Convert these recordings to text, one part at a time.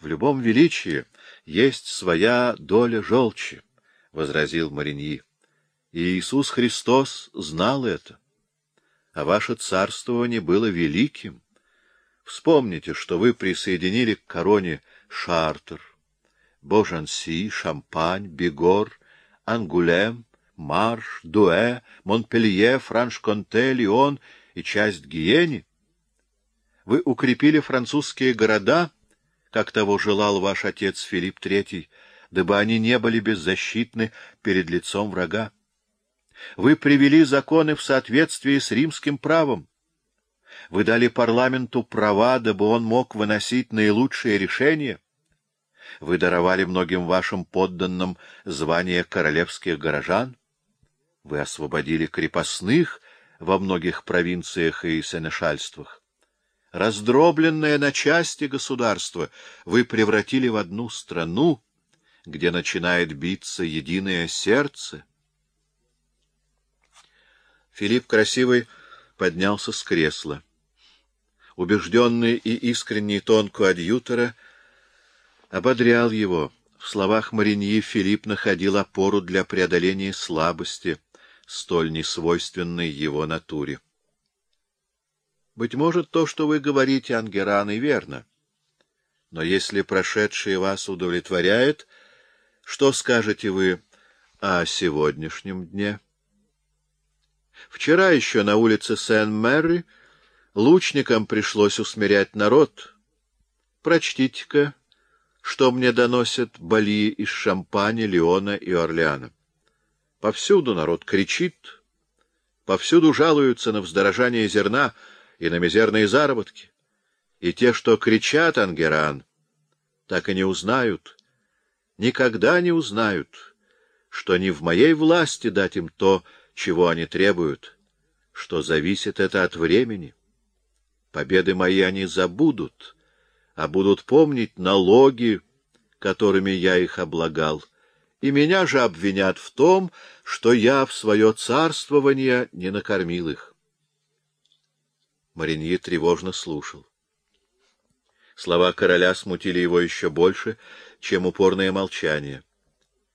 В любом величии есть своя доля желчи, — возразил Мариньи. И Иисус Христос знал это. А ваше царствование было великим. Вспомните, что вы присоединили к короне Шартер, Божанси, Шампань, Бигор, Ангулем, Марш, Дуэ, Монпелье, Франш-Конте, Лион и часть Гиени. Вы укрепили французские города, как того желал ваш отец Филипп III, дабы они не были беззащитны перед лицом врага. Вы привели законы в соответствии с римским правом. Вы дали парламенту права, дабы он мог выносить наилучшие решения. Вы даровали многим вашим подданным звание королевских горожан. Вы освободили крепостных во многих провинциях и сенешальствах. Раздробленное на части государство вы превратили в одну страну, где начинает биться единое сердце. Филипп Красивый поднялся с кресла. Убежденный и искренний тон коадьютора ободрял его. В словах Мариньи Филипп находил опору для преодоления слабости — столь несвойственной его натуре. Быть может, то, что вы говорите, Ангеран, и верно. Но если прошедшее вас удовлетворяет, что скажете вы о сегодняшнем дне? Вчера еще на улице Сен-Мэри лучникам пришлось усмирять народ. Прочтите-ка, что мне доносят Бали из Шампани, Леона и Орлеана. Повсюду народ кричит, повсюду жалуются на вздорожание зерна и на мизерные заработки. И те, что кричат, Ангеран, так и не узнают, никогда не узнают, что не в моей власти дать им то, чего они требуют, что зависит это от времени. Победы мои они забудут, а будут помнить налоги, которыми я их облагал и меня же обвинят в том, что я в свое царствование не накормил их. Мариньи тревожно слушал. Слова короля смутили его еще больше, чем упорное молчание.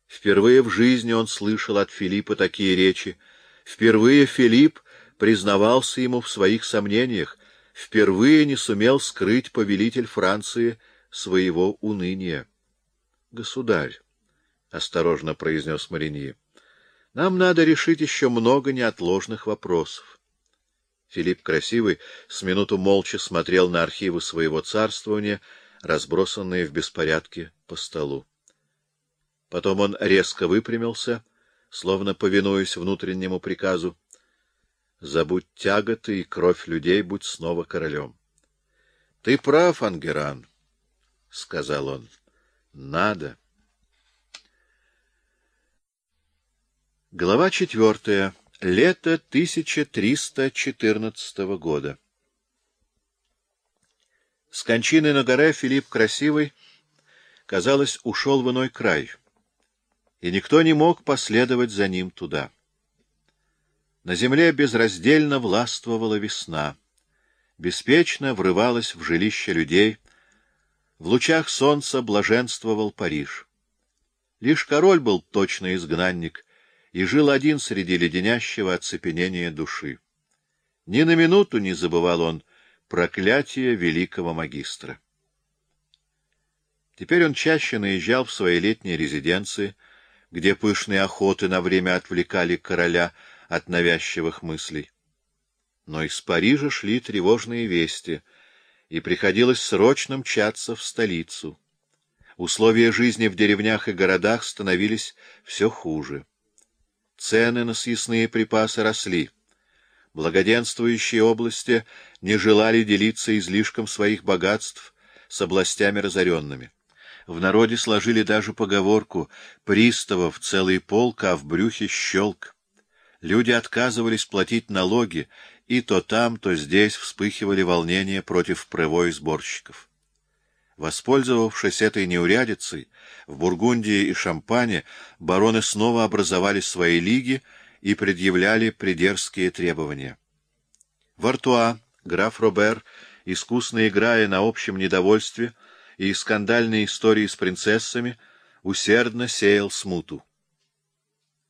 Впервые в жизни он слышал от Филиппа такие речи. Впервые Филипп признавался ему в своих сомнениях. Впервые не сумел скрыть повелитель Франции своего уныния. Государь, — осторожно произнес Мариньи. — Нам надо решить еще много неотложных вопросов. Филипп Красивый с минуту молча смотрел на архивы своего царствования, разбросанные в беспорядке по столу. Потом он резко выпрямился, словно повинуясь внутреннему приказу. «Забудь тяготы и кровь людей, будь снова королем». «Ты прав, Ангеран», — сказал он. «Надо». Глава четвертая. Лето 1314 года. С кончины на горе Филипп Красивый, казалось, ушел в иной край, и никто не мог последовать за ним туда. На земле безраздельно властвовала весна, беспечно врывалась в жилище людей, в лучах солнца блаженствовал Париж. Лишь король был точно изгнанник — и жил один среди леденящего оцепенения души. Ни на минуту не забывал он проклятие великого магистра. Теперь он чаще наезжал в свои летние резиденции, где пышные охоты на время отвлекали короля от навязчивых мыслей. Но из Парижа шли тревожные вести, и приходилось срочно мчаться в столицу. Условия жизни в деревнях и городах становились все хуже. Цены на съестные припасы росли. Благоденствующие области не желали делиться излишком своих богатств с областями разоренными. В народе сложили даже поговорку «приставов целый полк, а в брюхе щелк». Люди отказывались платить налоги, и то там, то здесь вспыхивали волнения против прывой сборщиков. Воспользовавшись этой неурядицей, в Бургундии и Шампане бароны снова образовали свои лиги и предъявляли придерзкие требования. В Артуа граф Робер, искусно играя на общем недовольстве и скандальные истории с принцессами усердно сеял смуту.